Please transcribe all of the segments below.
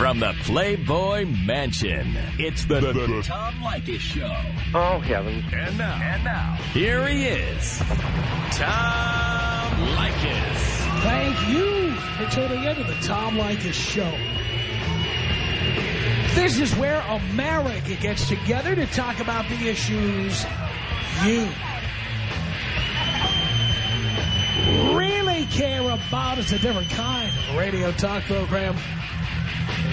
From the Playboy Mansion, it's the, the, the Tom Leykis Show. Oh, heavens. And now, and now, here he is, Tom Leykis. Thank you for tuning in to the Tom Leykis Show. This is where America gets together to talk about the issues you really care about. It's a different kind of radio talk program.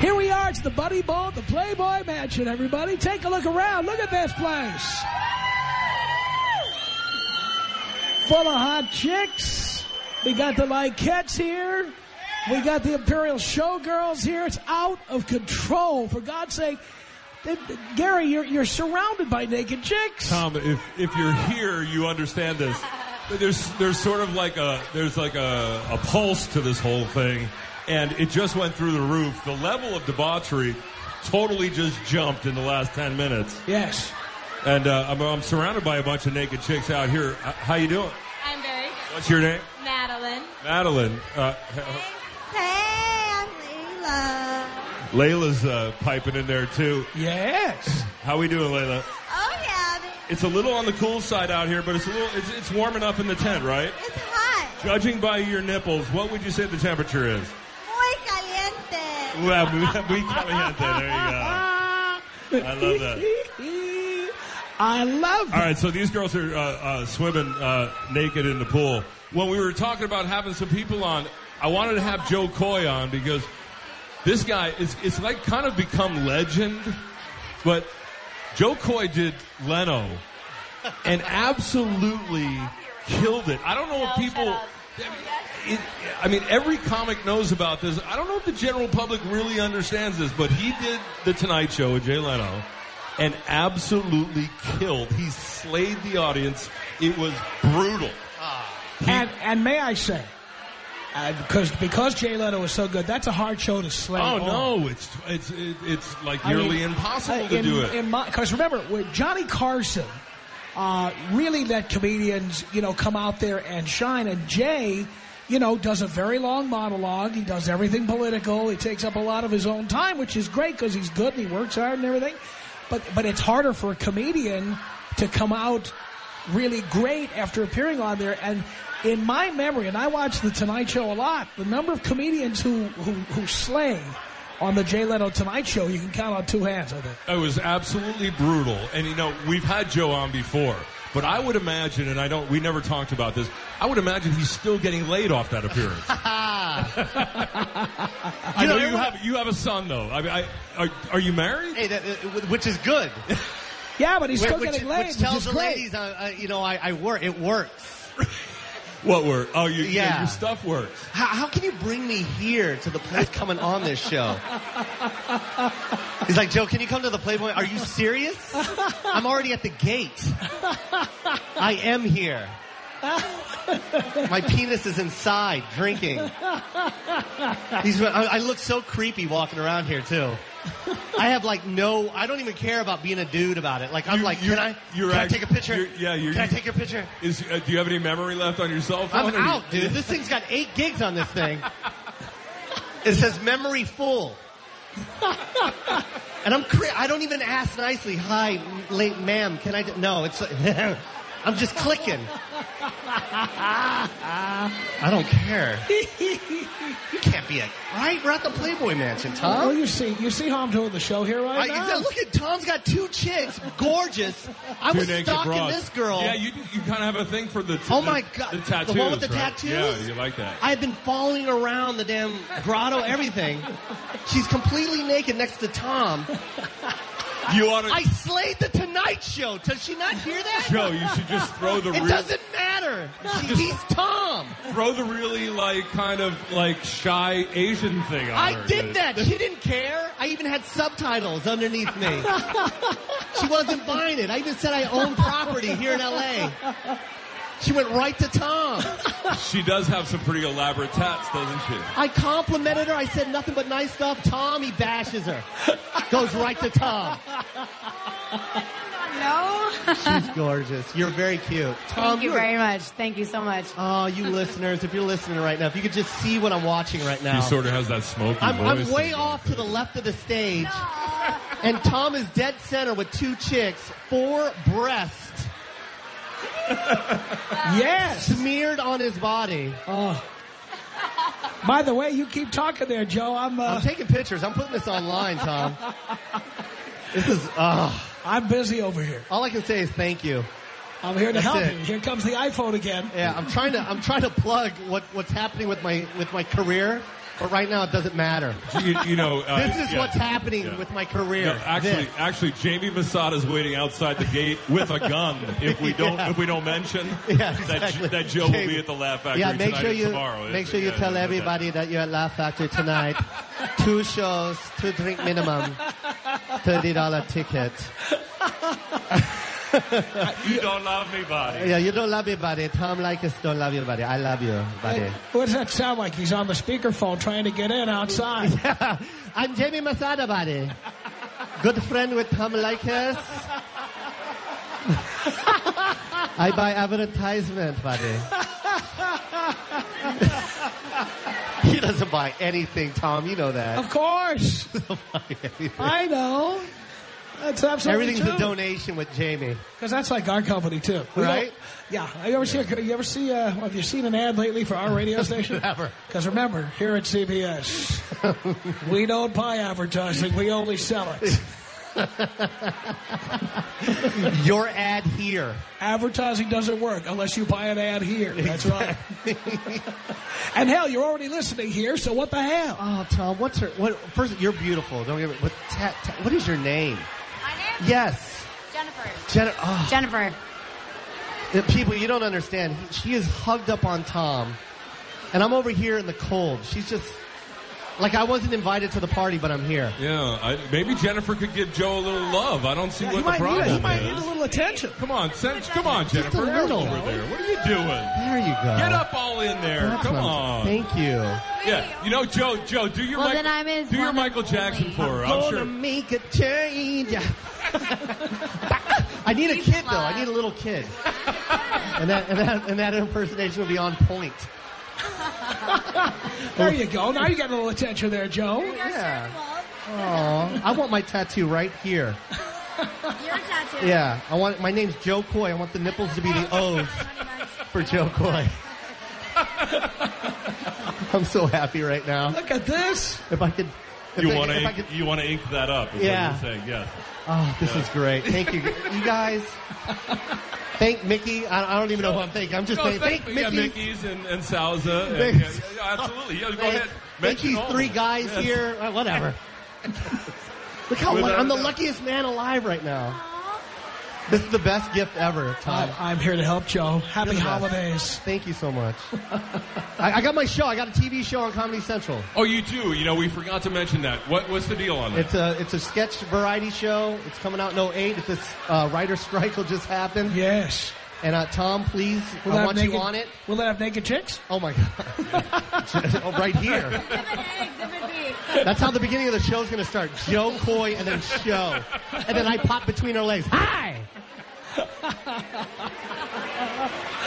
Here we are. It's the Buddy Bowl, the Playboy Mansion, everybody. Take a look around. Look at this place. Full of hot chicks. We got the Likettes here. We got the Imperial Showgirls here. It's out of control. For God's sake, uh, Gary, you're, you're surrounded by naked chicks. Tom, if if you're here, you understand this. There's there's sort of like a there's like a, a pulse to this whole thing, and it just went through the roof. The level of debauchery totally just jumped in the last ten minutes. Yes. And uh, I'm, I'm surrounded by a bunch of naked chicks out here. Uh, how you doing? I'm very. What's your name? Madeline. Madeline. Uh, Hey, I'm Layla. Layla's uh, piping in there too. Yes. How we doing, Layla? Oh yeah, It's a little on the cool side out here, but it's a little it's, it's warm enough in the tent, right? it's hot. Judging by your nipples, what would you say the temperature is? Muy caliente. Well, muy caliente. There you go. I love that. I love All right, so these girls are uh, uh, swimming uh, naked in the pool. When we were talking about having some people on, I wanted to have Jo Koy on because this guy is it's like kind of become legend. But Jo Koy did Leno and absolutely killed it. I don't know if people. Shut up. It, I mean, every comic knows about this. I don't know if the general public really understands this, but he did the Tonight Show with Jay Leno and absolutely killed. He slayed the audience. It was brutal. He- And and may I say, uh, because because Jay Leno is so good, that's a hard show to slay. oh on. no, it's it's it's like I nearly mean, impossible uh, to in, do it. Because remember, with Johnny Carson uh, really let comedians, you know, come out there and shine. And Jay, you know, does a very long monologue. He does everything political. He takes up a lot of his own time, which is great because he's good and he works hard and everything. But but it's harder for a comedian to come out really great after appearing on there. And in my memory, and I watch The Tonight Show a lot, the number of comedians who, who, who slay on the Jay Leno Tonight Show, you can count on two hands, I think. It was absolutely brutal. And you know, we've had Joe on before, but I would imagine, and I don't, we never talked about this. I would imagine he's still getting laid off that appearance. I know you have you have a son though. I mean, I, are, are you married? Hey, that, uh, which is good. Yeah, but he's still which, getting laid, which which, tells is the great. ladies, uh, uh, you know, I, I work. It works. What work? Oh, you, yeah. Yeah. your stuff works. How, how can you bring me here to the place coming on this show? He's like, Joe, can you come to the Playboy? Are you serious? I'm already at the gate. I am here. My penis is inside, drinking. He's, I, I look so creepy walking around here too. I have like no, I don't even care about being a dude about it. Like I'm You- like, you're- can I, you're can I act- take a picture? you're- yeah, you're- Can I take a picture? Is uh, do you have any memory left on your cell phone? I'm or you- out, dude. This thing's got eight gigs on this thing. It says memory full. And I'm cre- I don't even ask nicely. Hi, late ma'am. Can I? No, it's. I'm just clicking. I don't care. You can't be a right. We're at the Playboy Mansion, Well, Tom. you see, you see how I'm doing the show here right I, now. look at Tom's got two chicks, gorgeous. I Two was naked stalking broads. this girl. Yeah, you you kind of have a thing for the. Oh my God. the The tattoos. one with the right? tattoos? Yeah, you like that. I've been following around the damn grotto, everything. She's completely naked next to Tom. You to? I slayed the Tonight Show. Does she not hear that? Joe, you should just throw the It real, doesn't matter. She- He's Tom. throw the really like kind of like shy Asian thing on I her. did that. She didn't care. I even had subtitles underneath me. She wasn't buying it. I even said I own property here in L.A. She went right to Tom. She does have some pretty elaborate tats, doesn't she? I complimented her. I said nothing but nice stuff. Tom, he bashes her. Goes right to Tom. No. She's gorgeous. You're very cute. Tom, Thank you very much. Thank you so much. Oh, you listeners, if you're listening right now, if you could just see what I'm watching right now. He sort of has that smoky I'm, I'm way off to the left of the stage. And Tom is dead center with two chicks, four breasts Yes. smeared on his body. Oh. By the way, you keep talking there, Joe. I'm uh, I'm taking pictures. I'm putting this online, Tom. This is, uh, I'm busy over here. all I can say is thank you. I'm here to That's help it. you. Here comes the iPhone again. Yeah, I'm trying to, I'm trying to plug what, what's happening with my, with my career, but right now it doesn't matter. You, you know, uh, This is yeah. what's happening Yeah. with my career. No, actually, This. actually, Jamie Masada's waiting outside the gate with a gun. If we don't, Yeah. if we don't mention Yeah, that, exactly. that Joe will be at the Laugh Factory Yeah, make tonight sure you tomorrow. make sure you tell everybody that you're at Laugh Factory tonight. two shows, two drink minimum, thirty dollar ticket. You don't love me, buddy. Yeah, you don't love me, buddy. Tom Leykis don't love you, buddy. I love you, buddy. What does that sound like? He's on the speakerphone trying to get in outside. I'm Jamie Masada, buddy. Good friend with Tom Leykis. I buy advertisement, buddy. he doesn't buy anything, Tom. You know that. of course. I know. That's absolutely Everything's true. a donation with Jamie. Because that's like our company too, We Right? Yeah. You ever see? A, you ever see? Uh, have you seen an ad lately for our radio station? Never. Because remember, here at CBS, we don't buy advertising; we only sell it. Your ad here. Advertising doesn't work unless you buy an ad here. That's right. and hell, you're already listening here, so what the hell? Oh, Tom, what's her? What? First, you're beautiful. Don't get me. What? Ta, ta, what is your name? My name? Yes, Jennifer. Jenna. Oh, Jennifer. the people, you don't understand. He- She is hugged up on Tom, and I'm over here in the cold. She's just like I wasn't invited to the party, but I'm here. Yeah, I, maybe Jennifer could give Joe a little love. I don't see he what the might, need, problem he might need a little attention. Come on, send, come on, Just a Jennifer. You're little. over there. What are you doing? There you go. Get up all in there. That's Come what I'm- on. Thank you. Yeah, you know, Joe, Joe, do your Well, Michael, then I'm his do your Michael Jackson for her. I'm sure. Gonna make a change. I need a kid though. I need a little kid, and that and that and that impersonation will be on point. There you go. Now you got a little attention there, Joe. Yeah. Aw, I want my tattoo right here. Your tattoo. Yeah, I want my name's Jo Koy. I want the nipples to be the O's for Jo Koy. I'm so happy right now. Look at this. If I could, if You I- want if I to could- you want to ink that up? Is Yeah. What you're saying. Yes. Oh, this is great. Thank you, you guys. Thank Mickey. I, I don't even know who I'm thanking. I'm just No, saying, thank, yeah, Mickey. Mickey's and, and Salza. And, yeah, yeah, absolutely. Yeah, go Thank, ahead. Mention these three guys Yes. here. Uh, whatever. Look how Without I'm the luckiest man alive right now. This is the best gift ever, Tom. I, I'm here to help Joe. Happy You're the best. holidays. Thank you so much. I, I got my show. I got a TV show on Comedy Central. Oh, you do. You know, we forgot to mention that. What what's the deal on that? It's a it's a sketch variety show. It's coming out in 08. If this uh, writer strike will just happen. Yes. And uh, Tom, please, Will I that want have you naked- on it. Will it have naked chicks? Oh my god! oh, right here. Exhibit A, Exhibit B. That's how the beginning of the show is going to start. Jo Koy and then show, and then I pop between her legs. Hi.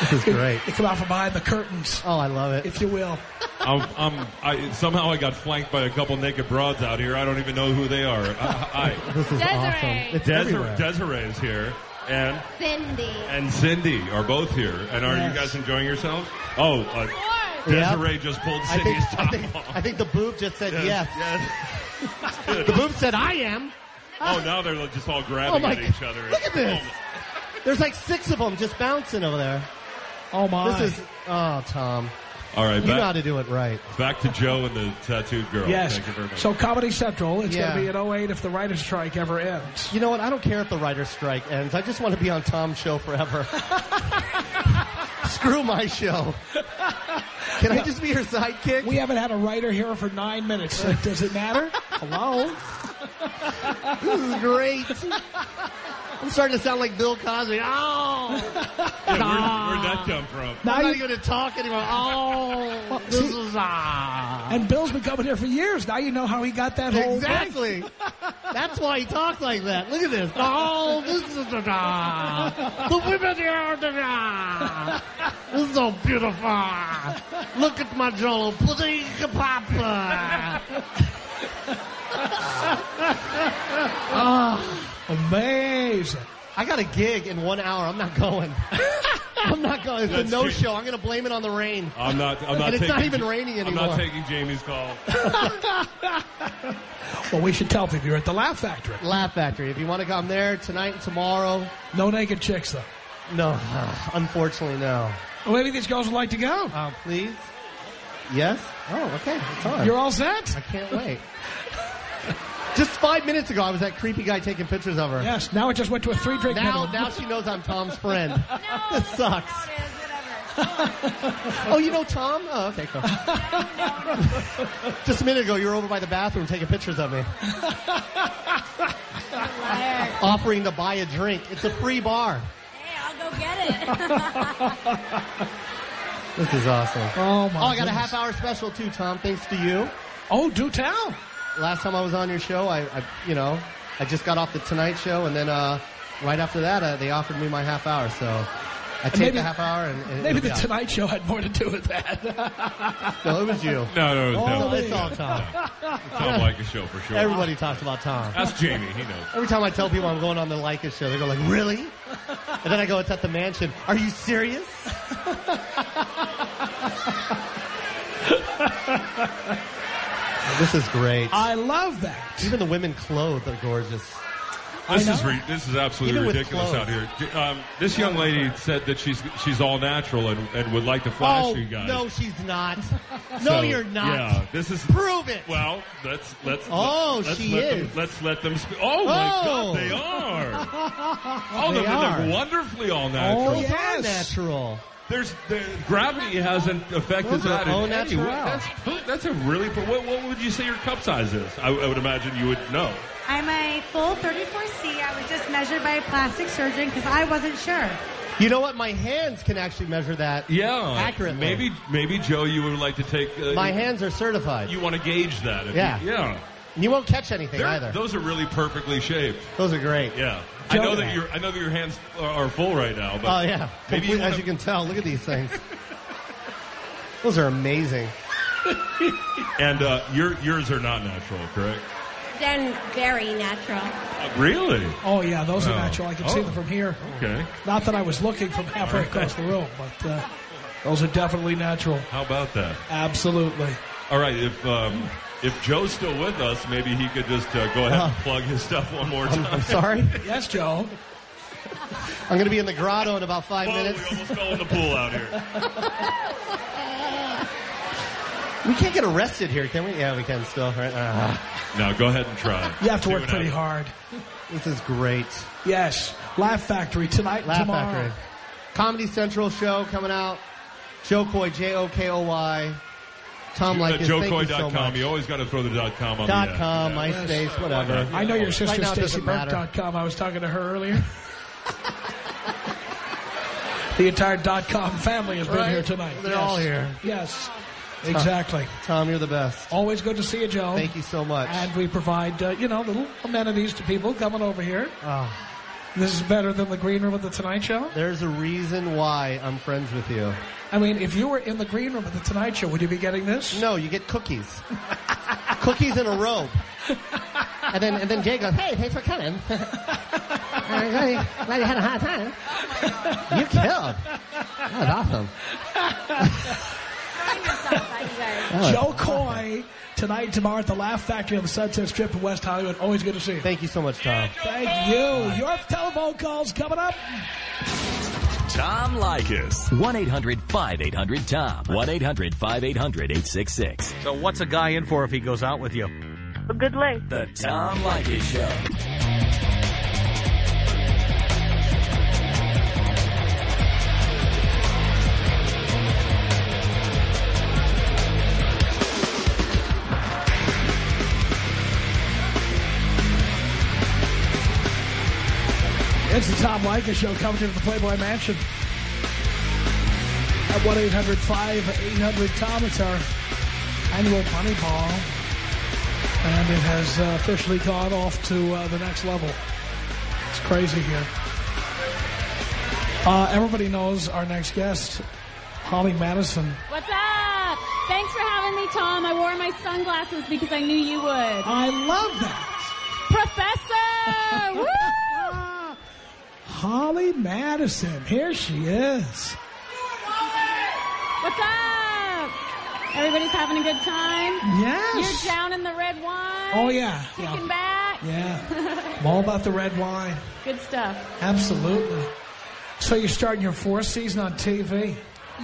This is great. You come out from behind the curtains, Oh, I love it. if you will. I'm, I'm, I, somehow I got flanked by a couple naked broads out here. I don't even know who they are. I, This is Desiree. awesome. It's Desiree, Desiree is here, and Cindy. and Cindy are both here. And are Yes. you guys enjoying yourselves? Oh, uh, Yeah. Desiree just pulled I Cindy's think, I, top think, off. I think the boob just said yes. yes. The boob said I am. Oh, now they're just all Oh grabbing my at each other. Look at this. There's like six of them just bouncing over there. Oh my! This is oh Tom. All right, You know how to do it right. back to Joe and the tattooed girl. yes. Thank you very much. So Comedy Central. It's Yeah. going to be in 08 if the writer's strike ever ends. You know what? I don't care if the writer's strike ends. I just want to be on Tom's show forever. Screw my show. Can I just be your sidekick? We haven't had a writer here for nine minutes. Does it matter? Hello? this is great. I'm starting to sound like Bill Cosby. Oh, Yeah, where, where'd that come from? Now I'm not you- even to talk anymore. Oh, this see- is ah. and Bill's been coming here for years. Now you know how he got that whole. Exactly. That's why he talks like that. Look at this. Oh, this is the da. The women here are the da. This is so beautiful. Look at my Jell-O pudding papa. Amazing. I got a gig in one hour. I'm not going. I'm not going. It's a no true. show. I'm going to blame it on the rain. I'm not. I'm not. And it's taking, not even raining anymore. I'm not taking Jamie's call. Well, we should tell people you're at the Laugh Factory. Laugh Factory. If you want to come there tonight and tomorrow, No naked chicks, though. no. Unfortunately, no. Well, maybe these girls would like to go. Uh, please. Yes. Oh, okay. It's on. You're all set? I can't wait. Just five minutes ago, I was that creepy guy taking pictures of her. Yes. Now it just went to a three drink Now, minimum. now she knows I'm Tom's friend. No, This sucks. it is, whatever. Oh, you know Tom? Oh, okay, cool. Just a minute ago, you were over by the bathroom taking pictures of me, Liar. offering to buy a drink. It's a free bar. Hey, I'll go get it. This is awesome. Oh my! Oh, I got a half hour special too, Tom. Thanks to you. Oh, do tell. Last time I was on your show, I, I you know, I just got off the Tonight Show, and then uh, right after that, uh, they offered me my half hour. So I take maybe- the half hour, and, and Maybe the yeah. Tonight Show had more to do with that. No, it was you. No, no, no. Oh, no. It's all Tom. Tom like a show for sure. Everybody talks about Tom. Ask Jamie. He knows. Every time I tell people I'm going on the Leykis show, they go like, "Really?" And then I go, "It's at the mansion." Are you serious? this is great. I love that. Even the women clothed are gorgeous. This is re- this is absolutely Even with ridiculous clothes. out here. J- Um, this young lady said that she's she's all natural and, and would like to flash oh you guys. no, she's not. No, So, you're not. Yeah, this is Prove it. well. Let's let's. Oh, let's she let is. Them, let's let them. Sp- oh my Oh. God, they are. Oh, They they're, are. they're wonderfully all natural. Oh, Those yes. are natural. There's the, gravity hasn't affected Those that. in au any way. That's that's a really. What, what would you say your cup size is? I, I would imagine you would know. I'm a full 34C. I was just measured by a plastic surgeon because I wasn't sure. You know what? My hands can actually measure that. Yeah, Accurately. Maybe maybe Joe, you would like to take. Uh, My hands are certified. You want to gauge that? if Yeah. You, yeah. And you won't catch anything They're- either. Those are really perfectly shaped. Those are great. Yeah. I know that your I know that your hands are, are full right now, but Oh yeah. Maybe you wanna- as you can tell, look at these things. Those are amazing. and uh, your yours are not natural, correct? Then very natural. Uh, really? Oh yeah, those are Oh. natural. I can see Oh. them from here. Okay. Not that I was looking from halfway across the room, but uh, those are definitely natural. How about that? Absolutely. All right. If um, if Joe's still with us, maybe he could just uh, go ahead and Uh. plug his stuff one more I'm, time. I'm sorry. Yes, Joe. I'm going to be in the grotto in about five Whoa, minutes. we almost fell in the pool out here. We can't get arrested here, can we? Yeah, we can still. Right? Ah, No, go ahead and try. You have to See work pretty happens. hard. this is great. Yes. Laugh Factory tonight Laugh tomorrow. Factory. Comedy Central show coming out. Jo Koy, J O K O Y. Tom Leykis, thank you so JoKoy.com. you always got to throw the dot com on Dot the com, end. MySpace, whatever. I know your Right sister, now it doesn't matter. StacyBurke.com. I was talking to her earlier. the entire dot com family has been Right? here tonight. They're Yes. all here. Yes. Exactly. Tom, you're the best. Always good to see you, Joe. Thank you so much. And we provide, uh, you know, little amenities to people coming over here. Oh, This is better than the green room of the Tonight Show. there's a reason why I'm friends with you. I mean, if you were in the green room of the Tonight Show, would you be getting this? No, you get cookies. cookies in a robe. And then and then Jay goes, hey, thanks for coming. I'm glad glad you had a hard time. You killed. That was awesome. Yourself at you guys. That was Joe. Coy tonight and tomorrow at the Laugh Factory on the Sunset Strip in West Hollywood. Always good to see you. Thank you so much, Tom. Thank you. Your telephone calls coming up. Tom Leykis. 1-800-5800-TOM. 1-800-5800-866. So what's a guy in for if he goes out with you? A good lay. The Tom Leykis Show. Tom Leykis Show coming to the Playboy Mansion. At 1-800-5800-TOM. It's our annual money ball. And it has uh, officially gone off to uh, the next level. It's crazy here. Uh, everybody knows our next guest, Holly Madison. What's up? Thanks for having me, Tom. I wore my sunglasses because I knew you would. I love that. Professor! Holly Madison. Here she is. What's up? Everybody's having a good time? Yes. You're down in the red wine? Oh, yeah. Kicking Yeah. back? Yeah. I'm all about the red wine. Good stuff. Absolutely. So you're starting your fourth season on TV.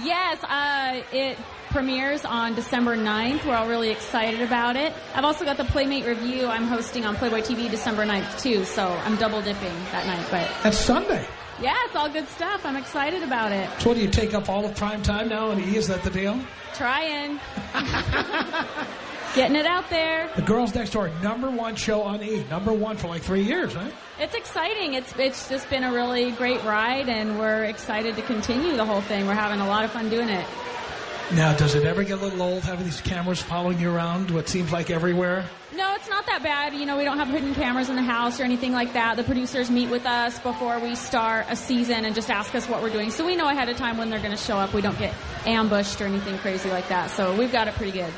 Yes, uh, it premieres on December 9th. We're all really excited about it. I've also got the Playmate Review I'm hosting on Playboy TV December 9th, too, so I'm double dipping that night. But That's Sunday. yeah, it's all good stuff. I'm excited about it. So what do you take up all of prime time now on E? Is that the deal? Trying. Getting it out there. The Girls Next Door, number one show on E. Number one for like three years, right? It's exciting. It's it's just been a really great ride, and we're excited to continue the whole thing. We're having a lot of fun doing it. Now, does it ever get a little old having these cameras following you around, what seems like everywhere? No, it's not that bad. You know, we don't have hidden cameras in the house or anything like that. The producers meet with us before we start a season and just ask us what we're doing. So we know ahead of time when they're going to show up. We don't get ambushed or anything crazy like that. So we've got it pretty good.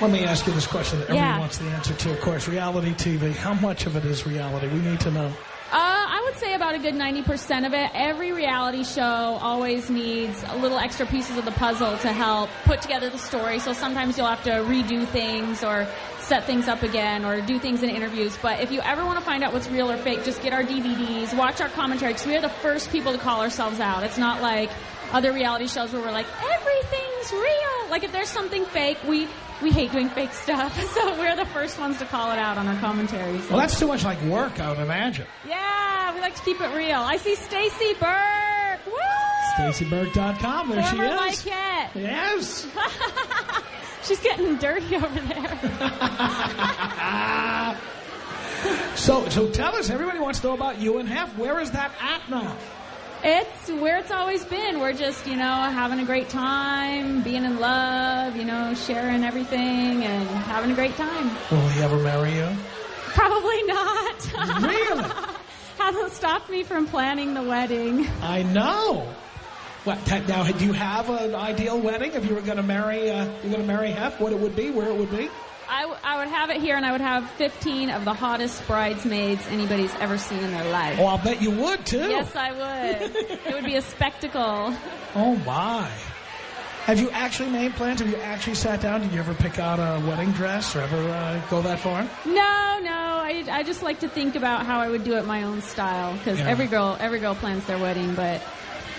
Let me ask you this question that everyone Yeah. wants the answer to, of course. Reality TV, how much of it is reality? We need to know. Uh, I would say about a good 90% of it. Every reality show always needs a little extra pieces of the puzzle to help put together the story. So sometimes you'll have to redo things or set things up again or do things in interviews. But if you ever want to find out what's real or fake, just get our DVDs, watch our commentary because we are the first people to call ourselves out. It's not like other reality shows where we're like, everything's real. Like if there's something fake, we, we hate doing fake stuff. So we're the first ones to call it out on our commentary. So. Well, that's too much like work, I would imagine. Yeah, we like to keep it real. I see Stacy Burke. Woo! StacyBurke.com, there she Former is. Lykette. Yes. She's getting dirty over there. So, so tell us, everybody wants to know about you and Hef. Where is that at now? It's where it's always been. We're just, you know, having a great time, being in love, you know, sharing everything and having a great time. Will he ever marry you? Probably not. Really? Hasn't stopped me from planning the wedding. I know. What, now, do you have an ideal wedding if you were going to marry, uh, you're going to marry Hef, what it would be, where it would be? I, w- I would have it here, and I would have 15 of the hottest bridesmaids anybody's ever seen in their life. Oh, I'll bet you would, too. Yes, I would. it would be a spectacle. Oh, my. Have you actually made plans? Have you actually sat down? Did you ever pick out a wedding dress or ever uh, go that far? No, no. I, I just like to think about how I would do it my own style because Yeah. every girl every girl plans their wedding, but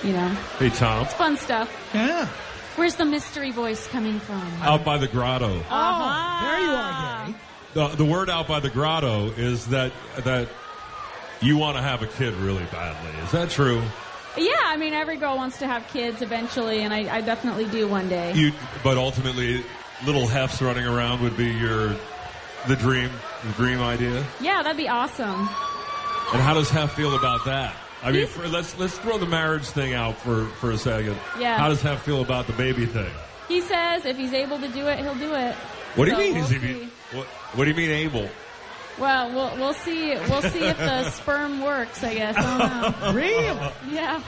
you know, Hey, Tom. it's fun stuff. Yeah. Where's the mystery voice coming from? Out by the grotto. Oh, there you are, Gary. The, the word out by the grotto is that that you want to have a kid really badly. Is that true? Yeah, I mean every girl wants to have kids eventually, and I, I definitely do one day. You, but ultimately, little hefts running around would be your the dream, the dream idea. yeah, that'd be awesome. And how does Hef feel about that? I mean, for, let's let's throw the marriage thing out for for a second. Yeah. How does Hef feel about the baby thing? He says if he's able to do it, he'll do it. What do you So mean? we'll Is he? What, what do you mean able? Well, we'll we'll see. We'll see if the sperm works. I guess. I. Really? Yeah.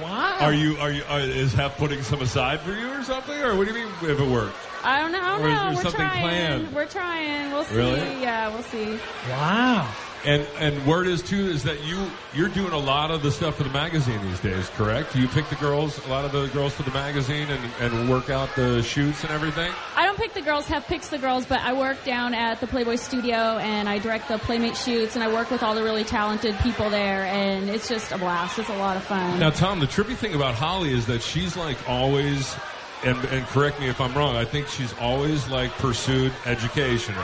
Wow. Are you are you are, is Hef putting some aside for you or something, or what do you mean if it worked? I don't know. I don't is know. there We're something trying. planned? We're trying. We'll see. Really? Yeah, we'll see. Wow. And and word is too is that you you're doing a lot of the stuff for the magazine these days, correct? You pick the girls, a lot of the girls for the magazine, and and work out the shoots and everything. I don't pick the girls. Hef picks the girls, but I work down at the Playboy Studio and I direct the Playmate shoots and I work with all the really talented people there, and it's just a blast. It's a lot of fun. Now, Tom, the trippy thing about Holly is that she's like always and, and correct me if I'm wrong. I think she's always like pursued education.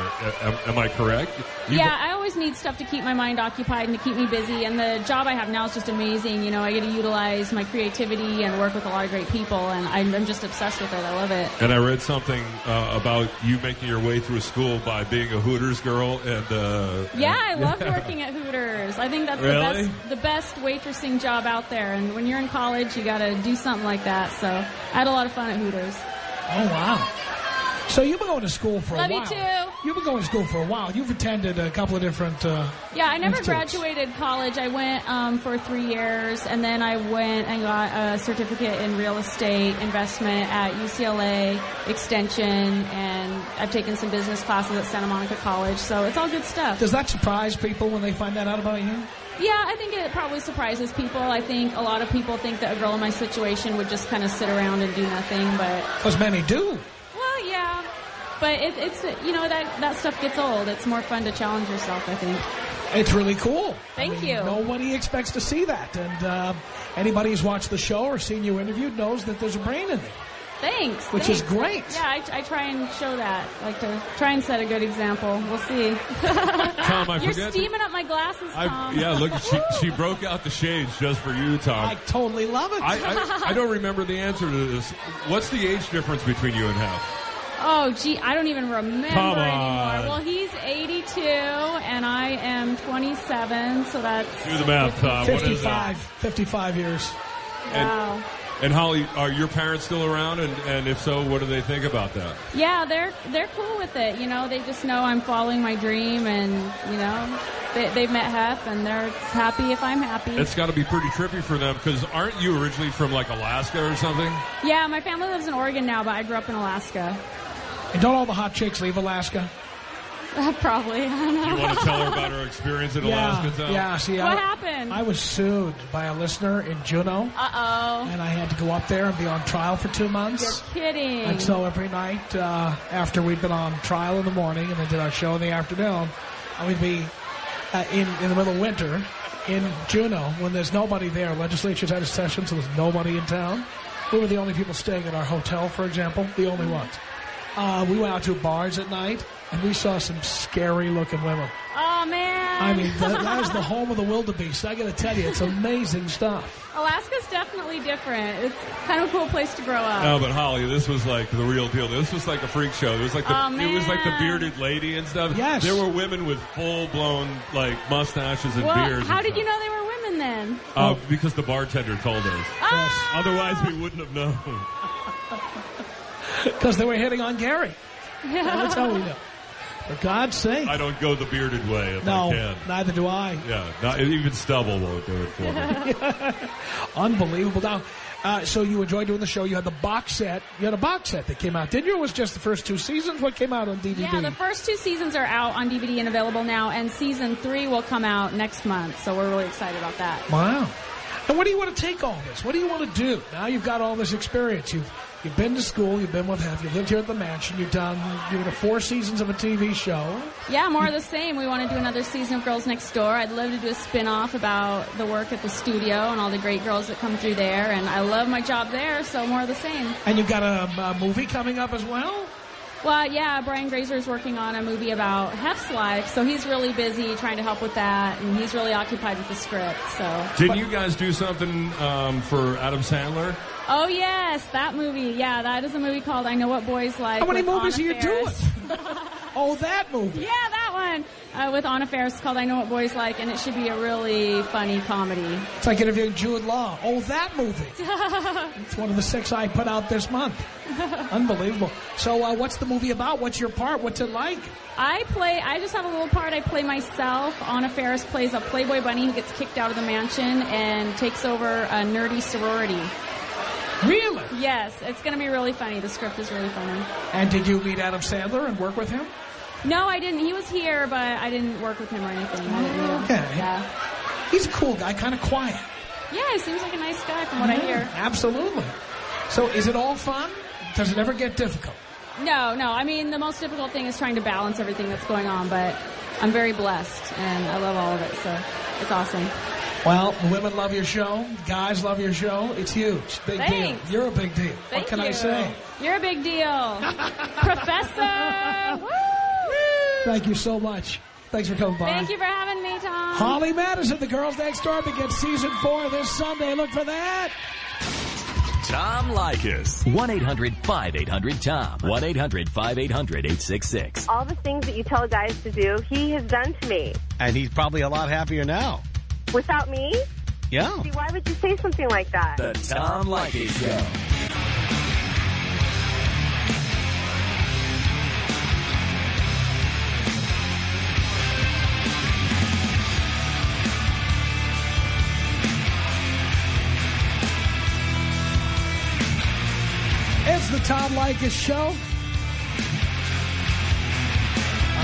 Am, am I correct? You- Yeah, I always need stuff to keep my mind occupied and to keep me busy. And the job I have now is just amazing. You know, I get to utilize my creativity and work with a lot of great people, and I'm, I'm just obsessed with it. I love it. And I read something uh, about you making your way through school by being a Hooters girl, and uh, Yeah, I love working at Hooters. I think that's Really? the best the best waitressing job out there. And when you're in college, you got to do something like that. So I had a lot of fun at Hooters. Oh, wow. So you've been going to school for Love a you while. too. You've been going to school for a while. You've attended a couple of different. Uh, Yeah, I never Institutes. graduated college. I went um, for three years, and then I went and got a certificate in real estate investment at UCLA Extension, and I've taken some business classes at Santa Monica College. So it's all good stuff. does that surprise people when they find that out about you? Yeah, I think it probably surprises people. I think a lot of people think that a girl in my situation would just kind of sit around and do nothing, but Because many do. Well, yeah. But it, it's you know that that stuff gets old. It's more fun to challenge yourself. I think. It's really cool. Thank I mean, you. Nobody expects to see that. And uh, anybody who's watched the show or seen you interviewed knows that there's a brain in there. Thanks. Which is great. Yeah, I, I try and show that. Like to try and set a good example. We'll see. Tom, I You're forget. steaming up my glasses, I, Tom. yeah, look, she, she broke out the shades just for you, Tom. I totally love it. I, I, I don't remember the answer to this. What's the age difference between you and Hal? Oh, gee, I don't even remember Come on. anymore. Well, he's 82 and I am 27, so that's Do the math, Tom. What is 55, 55 years. wow. And Holly, are your parents still around? And, and if so, what do they think about that? Yeah, they're they're cool with it. You know, they just know I'm following my dream, and you know, they, they've met Hef, and they're happy if I'm happy. It's got to be pretty trippy for them because aren't you originally from like Alaska or something? yeah, my family lives in Oregon now, but I grew up in Alaska. And don't all the hot chicks leave Alaska? Probably. I. You want to tell her about her experience in yeah, Alaska, Tom? yeah. See, What I, happened? I was sued by a listener in Juneau, Uh oh. and I had to go up there and be on trial for two months. You're kidding. And so every night uh, after we'd been on trial in the morning and then did our show in the afternoon, I would be uh, in in the middle of winter in Juneau when there's nobody there. Legislature's had a session, so there's nobody in town. We were the only people staying at our hotel, for example, the only ones. Uh, we went out to bars at night, and we saw some scary-looking women. oh man. I mean, that, that is the home of the wildebeest. I got to tell you, it's amazing stuff. Alaska's definitely different. It's kind of a cool place to grow up. No, but Holly, this was like the real deal. This was like a freak show. It was like the Oh, it was like the bearded lady and stuff. Yes. there were women with full blown like mustaches and well, beards. how and did you know they were women then? Uh, because the bartender told us. Ah! Otherwise, we wouldn't have known. Because they were hitting on Gary. Yeah. That's how we know. For God's sake. I don't go the bearded way if no, I can. neither do I. Yeah, not, even stubble won't do it for me. Unbelievable. Now, uh, so you enjoyed doing the show. You had the box set. You had a box set that came out, didn't you? Or was it just the first two seasons? What came out on DVD? Yeah, the first two seasons are out on DVD and available now, and season three will come out next month. So we're really excited about that. wow. And what do you want to take all this? What do you want to do? Now you've got all this experience. You've you've been to school. You've been with Hef. You've lived here at the mansion. You've done you did four seasons of a TV show. Yeah, more of the same. We want to do another season of Girls Next Door. I'd love to do a spin-off about the work at the studio and all the great girls that come through there. And I love my job there, so more of the same. And you've got a, a movie coming up as well. Well, yeah, Brian Grazer is working on a movie about Hef's life, so he's really busy trying to help with that, and he's really occupied with the script. So, Didn't you guys do something um, for Adam Sandler? oh yes, that movie. Yeah, that is a movie called "I Know What Boys Like." How many movies Anna are you doing? Oh, that movie. Yeah, that one uh, with Anna Faris called "I Know What Boys Like," and it should be a really funny comedy. It's like interviewing Jude Law. Oh, that movie. it's one of the six I put out this month. Unbelievable. So, uh, what's the movie about? What's your part? What's it like? I play. I just have a little part. I play myself. Anna Faris plays a Playboy bunny who gets kicked out of the mansion and takes over a nerdy sorority. Really? Yes, it's going to be really funny. The script is really funny. And did you meet Adam Sandler and work with him? No, I didn't. He was here, but I didn't work with him or anything. I didn't meet him. Okay. Yeah. He's a cool guy, kind of quiet. Yeah, he seems like a nice guy from what I hear. Absolutely. So, is it all fun? Does it ever get difficult? No, no. I mean, the most difficult thing is trying to balance everything that's going on, but I'm very blessed and I love all of it, so it's awesome. Well, the women love your show. Guys love your show. It's huge. Big Thanks. deal. You're a big deal. Thank what can I say? You're a big deal. Professor! Woo! Thank you so much. Thanks for coming by. Thank you for having me, Tom. Holly Madison, The Girls Next Door, begins season four this Sunday. Look for that. Tom Leykis. 1-800-5800-TOM. 1-800-5800-866. All the things that you tell guys to do, he has done to me. And he's probably a lot happier now. Without me? Yeah. See, why would you say something like that? The Tom Leykis Show. Tom Leykis Show.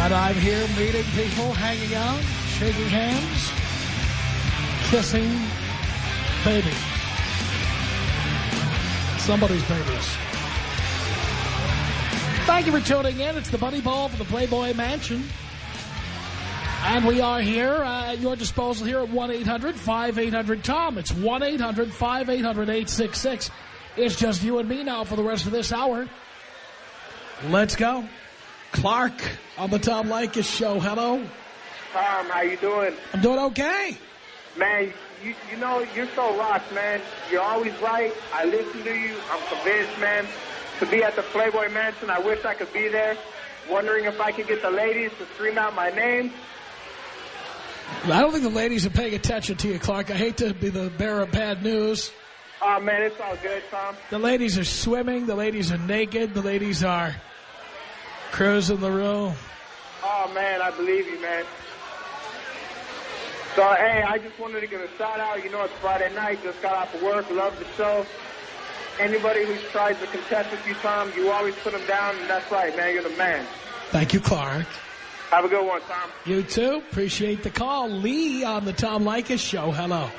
And I'm here meeting people, hanging out, shaking hands, kissing babies. Somebody's babies. Thank you for tuning in. It's the Buddy Ball from the Playboy Mansion. And we are here uh, at your disposal here at 1-800-5800-TOM. It's 1-800-5800-866. It's just you and me now for the rest of this hour. Let's go. Clark on the Tom Leykis show. Hello. Tom, how you doing? I'm doing okay. Man, you you know, you're so lost, man. You're always right. I listen to you. I'm convinced, man. To be at the Playboy Mansion, I wish I could be there. Wondering if I could get the ladies to scream out my name. I don't think the ladies are paying attention to you, Clark. I hate to be the bearer of bad news. Oh, man, it's all good, Tom. The ladies are swimming. The ladies are naked. The ladies are cruising the room. Oh, man, I believe you, man. So, hey, I just wanted to give a shout out. You know, it's Friday night. Just got off of work. Love the show. Anybody who's tried to contest with you, Tom, you always put them down, and that's right, man. You're the man. Thank you, Clark. Have a good one, Tom. You too. Appreciate the call. Lee on the Tom Leykis show. Hello.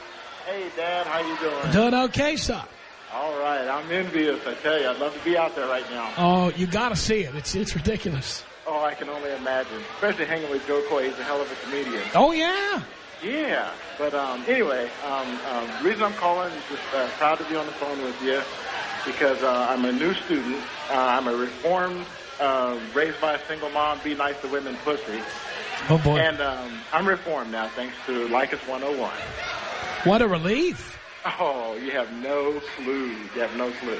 Hey, Dad, how you doing? Doing okay, son. All right, I'm envious. I tell you, I'd love to be out there right now. Oh, you got to see it. It's it's ridiculous. Oh, I can only imagine. Especially hanging with Jo Koy. He's a hell of a comedian. Oh yeah. Yeah, but um, anyway, um, um, the reason I'm calling is just uh, proud to be on the phone with you because uh, I'm a new student. Uh, I'm a reformed, uh, raised by a single mom, be nice to women, pussy. Oh boy. And um, I'm reformed now thanks to Like Leykis 101. What a relief. Oh, you have no clue. You have no clue.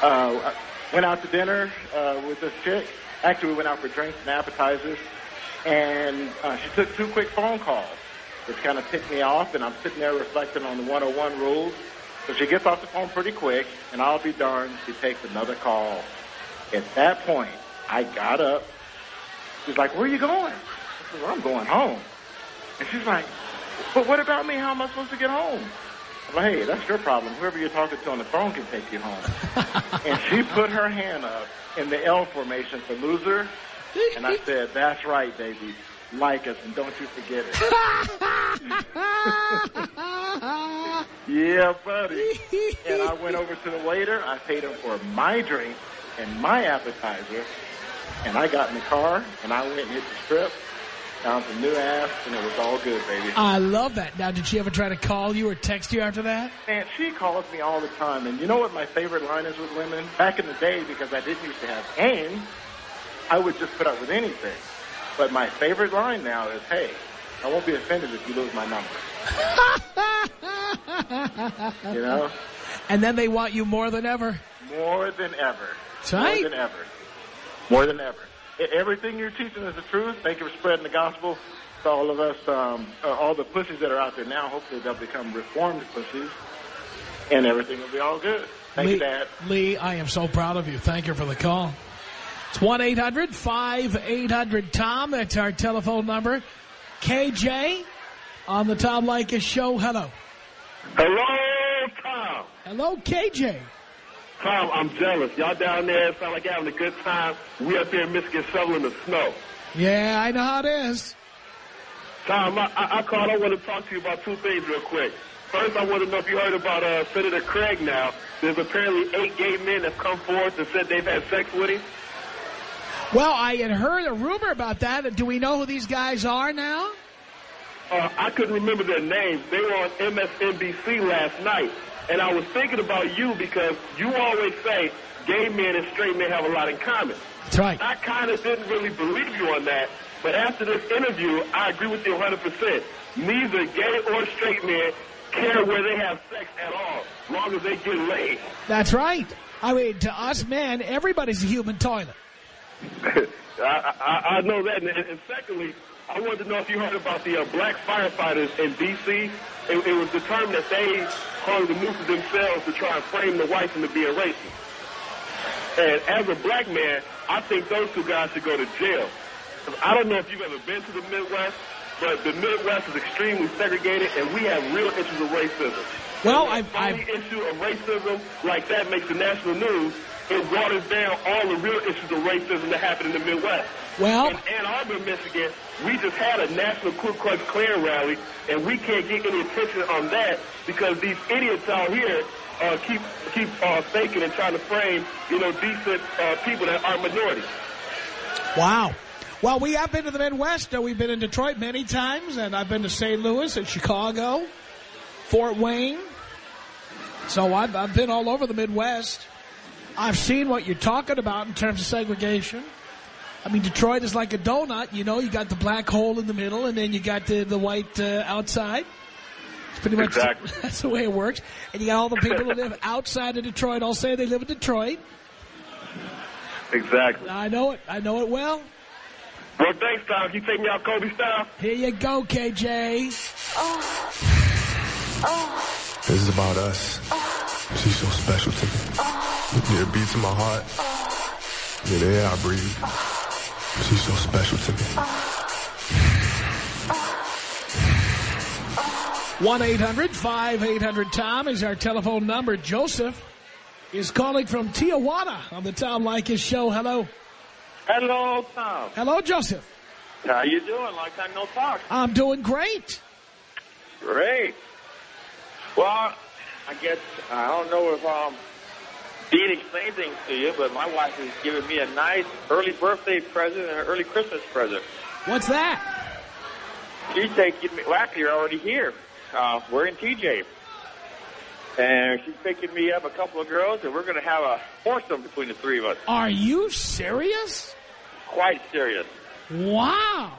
Uh, went out to dinner uh, with this chick. Actually, we went out for drinks and appetizers, and uh, she took two quick phone calls, which kind of ticked me off, and I'm sitting there reflecting on the 101 rules. So she gets off the phone pretty quick, and I'll be darned, she takes another call. At that point, I got up. She's like, where are you going? I said, well, I'm going home. And she's like, but what about me? How am I supposed to get home? I'm like, hey, that's your problem. Whoever you're talking to on the phone can take you home. and she put her hand up in the L formation for loser. And I said, that's right, baby. Like us, and don't you forget it. yeah, buddy. And I went over to the waiter. I paid him for my drink and my appetizer. And I got in the car, and I went and hit the strip, found some new ass, and it was all good, baby. I love that. Now, did she ever try to call you or text you after that? Man, she calls me all the time. And you know what my favorite line is with women? Back in the day, because I didn't used to have game, I would just put up with anything. But my favorite line now is, hey, I won't be offended if you lose my number. you know? And then they want you more than ever. More than ever. That's right. More than ever. More than ever. Everything you're teaching is the truth. Thank you for spreading the gospel to all of us, um, uh, all the pussies that are out there now. Hopefully they'll become reformed pussies, and everything will be all good. Thank Lee, you, Dad. Lee, I am so proud of you. Thank you for the call. It's 1-800-5800-TOM. That's our telephone number. KJ on the Tom Leykis show. Hello. Hello, Tom. Hello, KJ. Tom, I'm jealous. Y'all down there sound like you're having a good time. We up here in Michigan shoveling the snow. Yeah, I know how it is. Tom, I, I, I called. I want to talk to you about two things real quick. First, I want to know if you heard about uh, Senator Craig now. There's apparently eight gay men that have come forth and said they've had sex with him. Well, I had heard a rumor about that. Do we know who these guys are now? uh, I couldn't remember their names. They were on MSNBC last night. And I was thinking about you because you always say gay men and straight men have a lot in common. That's right. I kind of didn't really believe you on that. But after this interview, I agree with you 100%. Neither gay or straight men care where they have sex at all, long as they get laid. That's right. I mean, to us men, everybody's a human toilet. I, I, I know that. And, and secondly, I wanted to know if you heard about the uh, black firefighters in D.C. It, it was determined that they hung the nooses themselves to try and frame the whites into being racist. And as a black man, I think those two guys should go to jail. I don't know if you've ever been to the Midwest, but the Midwest is extremely segregated, and we have real issues of racism. Well, I've- any issue of racism like that makes the national news. It waters down all the real issues of racism that happen in the Midwest. Well- in Ann Arbor, Michigan, we just had a national Ku Klux Klan rally, and we can't get any attention on that because these idiots out here uh, keep keep uh, faking and trying to frame, you know, decent uh, people that are minorities. Wow. Well, we have been to the Midwest. We've been in Detroit many times, and I've been to St. Louis and Chicago, Fort Wayne. So I've, I've been all over the Midwest. I've seen what you're talking about in terms of segregation. I mean, Detroit is like a donut. You know, you got the black hole in the middle, and then you got the, the white uh, outside. It's pretty much Exactly. that's the way it works. And you got all the people who live outside of Detroit all say they live in Detroit. Exactly. I know it. I know it well. Well, thanks, Tom. You take me out Kobe style. Here you go, KJ. This is about us. She's so special to me. Yeah, it beats in my heart. Yeah, the air I breathe. She's so special to me. 1-800-5800-TOM is our telephone number. Joseph is calling from Tijuana on the Tom Leykis show. Hello. Hello, Tom. Hello, Joseph. How you doing? Long time no talk. I'm doing great. Great. Well, I guess I don't know if um Dean explained things to you, but my wife is giving me a nice early birthday present and an early Christmas present. What's that? She's taking me. Well, actually, you're already here. Uh, we're in TJ, and she's picking me up a couple of girls, and we're going to have a foursome between the three of us. Are you serious? Quite serious. Wow.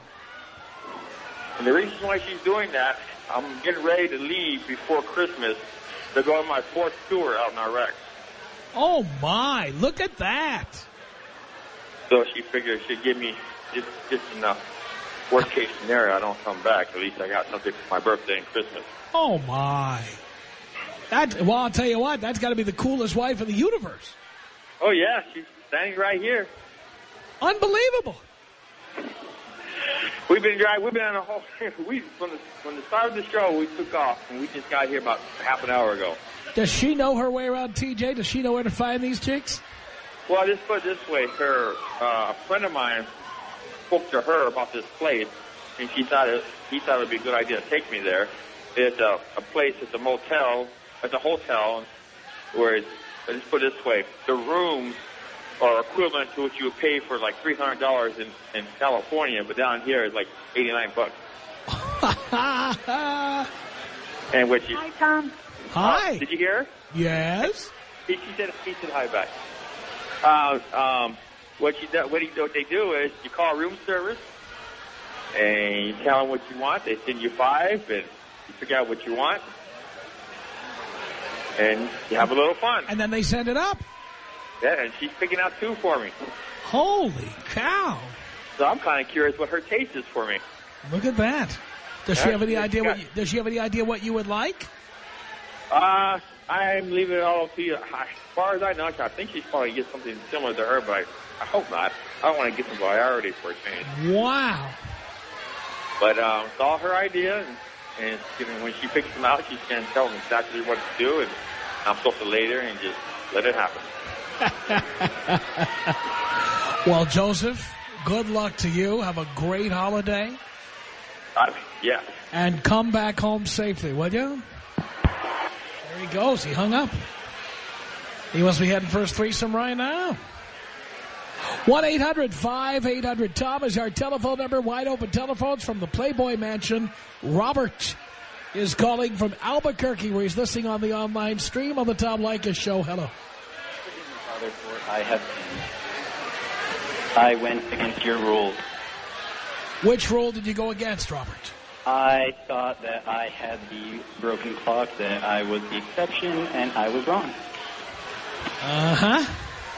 And the reason why she's doing that, I'm getting ready to leave before Christmas to go on my fourth tour out in Iraq. Oh, my. Look at that. So she figured she'd give me just, just enough. Worst case scenario, I don't come back. At least I got something for my birthday and Christmas. Oh, my. That, well, I'll tell you what. That's got to be the coolest wife in the universe. Oh yeah, she's standing right here. Unbelievable. We've been driving. We've been on a whole. We from the from the start of the show, we took off, and we just got here about half an hour ago. Does she know her way around TJ? Does she know where to find these chicks? Well, I just put it this way: her uh, a friend of mine spoke to her about this place, and she thought it, he thought it would be a good idea to take me there. It's a, a place. It's a motel. It's a hotel where it's. Let's put it this way: the rooms are equivalent to what you would pay for like three hundred dollars in in California, but down here it's like eighty nine bucks. And which is Hi, Tom. Hi. did you hear? her? Yes. He, he said he said hi back. Uh, um, what you do, what, you, what they do is you call room service and you tell them what you want. They send you five, and you figure out what you want, and you have a little fun. And then they send it up. Yeah, and she's picking out two for me. Holy cow. So I'm kind of curious what her taste is for me. Look at that. Does she have any idea got- what? You, does she have any idea what you would like? Uh, I'm leaving it all up to you. As far as I know, I think she's probably get something similar to her, but I, I hope not. I don't want to get some priority for a change. Wow. But um, it's all her idea, and, and you know, when she picks them out, she's going to tell them exactly what to do, and I'm supposed to lay there and just let it happen. Well, Joseph, good luck to you. Have a great holiday. I, yeah. And come back home safely, will you? There he goes. He hung up. He must be heading for his threesome right now. 1-800-5800-TOM is our telephone number. Wide open telephones from the Playboy Mansion. Robert is calling from Albuquerque where he's listening on the online stream on the Tom Leykis Show. Hello. I have. I went against your rules. Which rule did you go against, Robert? I thought that I had the broken clock, that I was the exception, and I was wrong. Uh-huh.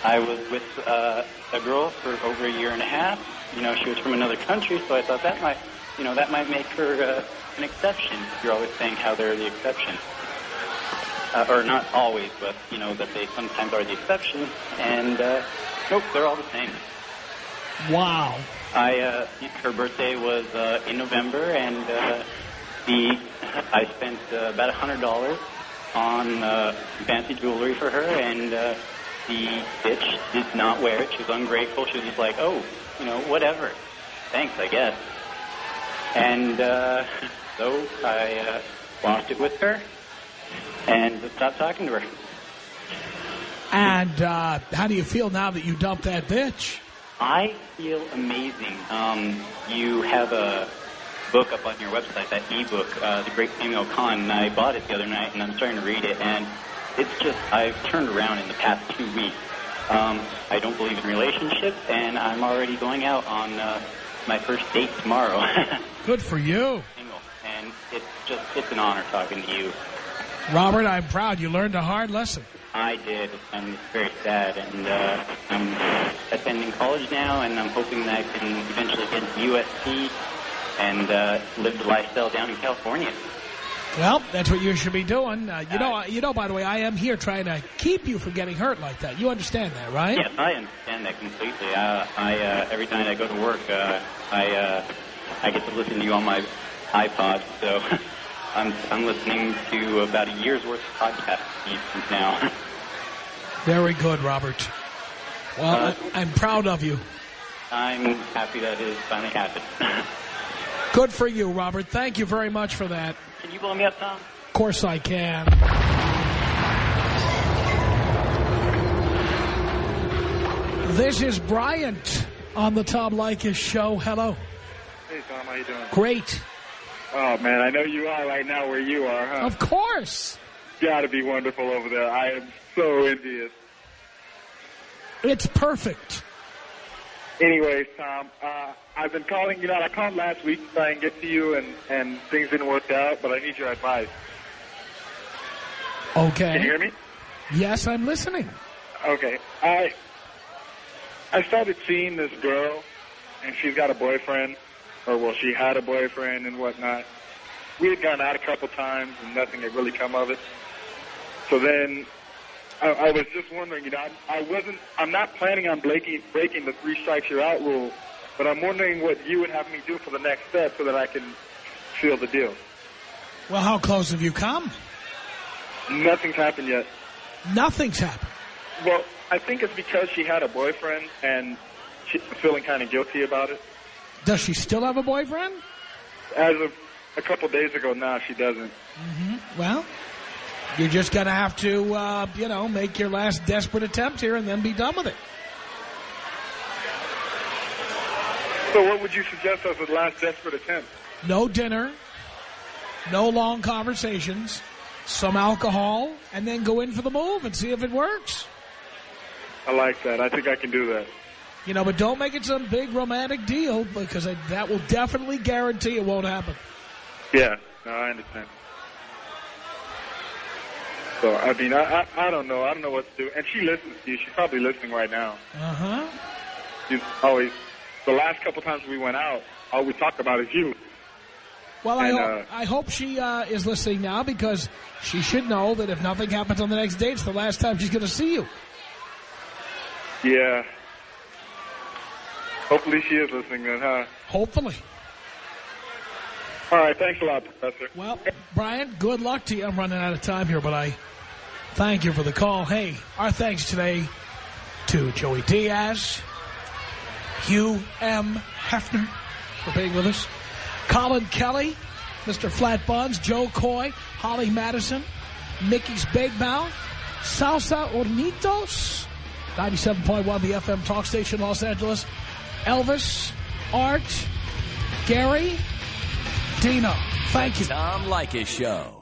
I was with uh, a girl for over a year and a half. You know, she was from another country, so I thought that might, you know, that might make her uh, an exception. You're always saying how they're the exception. Uh, or not always, but, you know, that they sometimes are the exception. And, uh, nope, they're all the same. Wow. I uh, her birthday was uh, in November, and uh, the I spent uh, about a hundred dollars on uh, fancy jewelry for her, and uh, the bitch did not wear it. She was ungrateful. She was just like, oh, you know, whatever. Thanks, I guess. And uh, so I uh, lost it with her and stopped talking to her. And uh, how do you feel now that you dumped that bitch? I feel amazing. Um, you have a book up on your website, that ebook, uh, The Great Samuel Khan, and I bought it the other night, and I'm starting to read it, and it's just, I've turned around in the past two weeks. Um, I don't believe in relationships, and I'm already going out on uh, my first date tomorrow. Good for you. Single. And it's just, it's an honor talking to you. Robert, I'm proud. You learned a hard lesson. I did, and it's very sad. And uh, I'm attending college now, and I'm hoping that I can eventually get into USC and uh, live the lifestyle down in California. Well, that's what you should be doing. Uh, you know, you know. By the way, I am here trying to keep you from getting hurt like that. You understand that, right? Yes, I understand that completely. Uh, I uh, every night I go to work, uh, I uh, I get to listen to you on my iPod, so I'm I'm listening to about a year's worth of podcasts now. Very good, Robert. Well, Uh, I, I'm proud of you. I'm happy that it finally happened. Good for you, Robert. Thank you very much for that. Can you blow me up, Tom? Of course I can. This is Bryant on the Tom Leykis show. Hello. Hey, Tom, how you doing? Great. Oh, man, I know you are right now where you are, huh? Of course. Gotta be wonderful over there. I am so envious. It's perfect. Anyways, Tom, uh, I've been calling, you know, I called last week to try and get to you, and, and things didn't work out, but I need your advice. Okay. Can you hear me? Yes, I'm listening. Okay. I I started seeing this girl, and she's got a boyfriend, or well, she had a boyfriend and whatnot. We had gone out a couple times, and nothing had really come of it. So then, I, I was just wondering, you know, I, I wasn't, I'm not planning on breaking breaking the three strikes you're out rule, but I'm wondering what you would have me do for the next step so that I can seal the deal. Well, how close have you come? Nothing's happened yet. Nothing's happened. Well, I think it's because she had a boyfriend and she's feeling kind of guilty about it. Does she still have a boyfriend? As of a couple days ago, now she doesn't. hmm Well, you're just going to have to, uh, you know, make your last desperate attempt here and then be done with it. So what would you suggest as a last desperate attempt? No dinner, no long conversations, some alcohol, and then go in for the move and see if it works. I like that. I think I can do that. You know, but don't make it some big romantic deal because I, that will definitely guarantee it won't happen. Yeah, no, I understand. So, I mean, I, I, I don't know. I don't know what to do. And she listens to you. She's probably listening right now. Uh-huh. She's always, the last couple times we went out, all we talk about is you. Well, I, And, hope, uh, I hope she uh, is listening now because she should know that if nothing happens on the next date, it's the last time she's going to see you. Yeah. Hopefully she is listening then, huh? Hopefully. All right, thanks a lot, Professor. Well, Brian, good luck to you. I'm running out of time here, but I thank you for the call. Hey, our thanks today to Joey Diaz, Hugh M. Hefner for being with us, Colin Kelly, Mr. Flat Buns, Jo Koy, Holly Madison, Mickey's Big Mouth, Sauza Hornitos, 97.1, the FM talk station, Los Angeles. Elvis, Art, Gary, Dino. Thank you. Tom Leykis Show.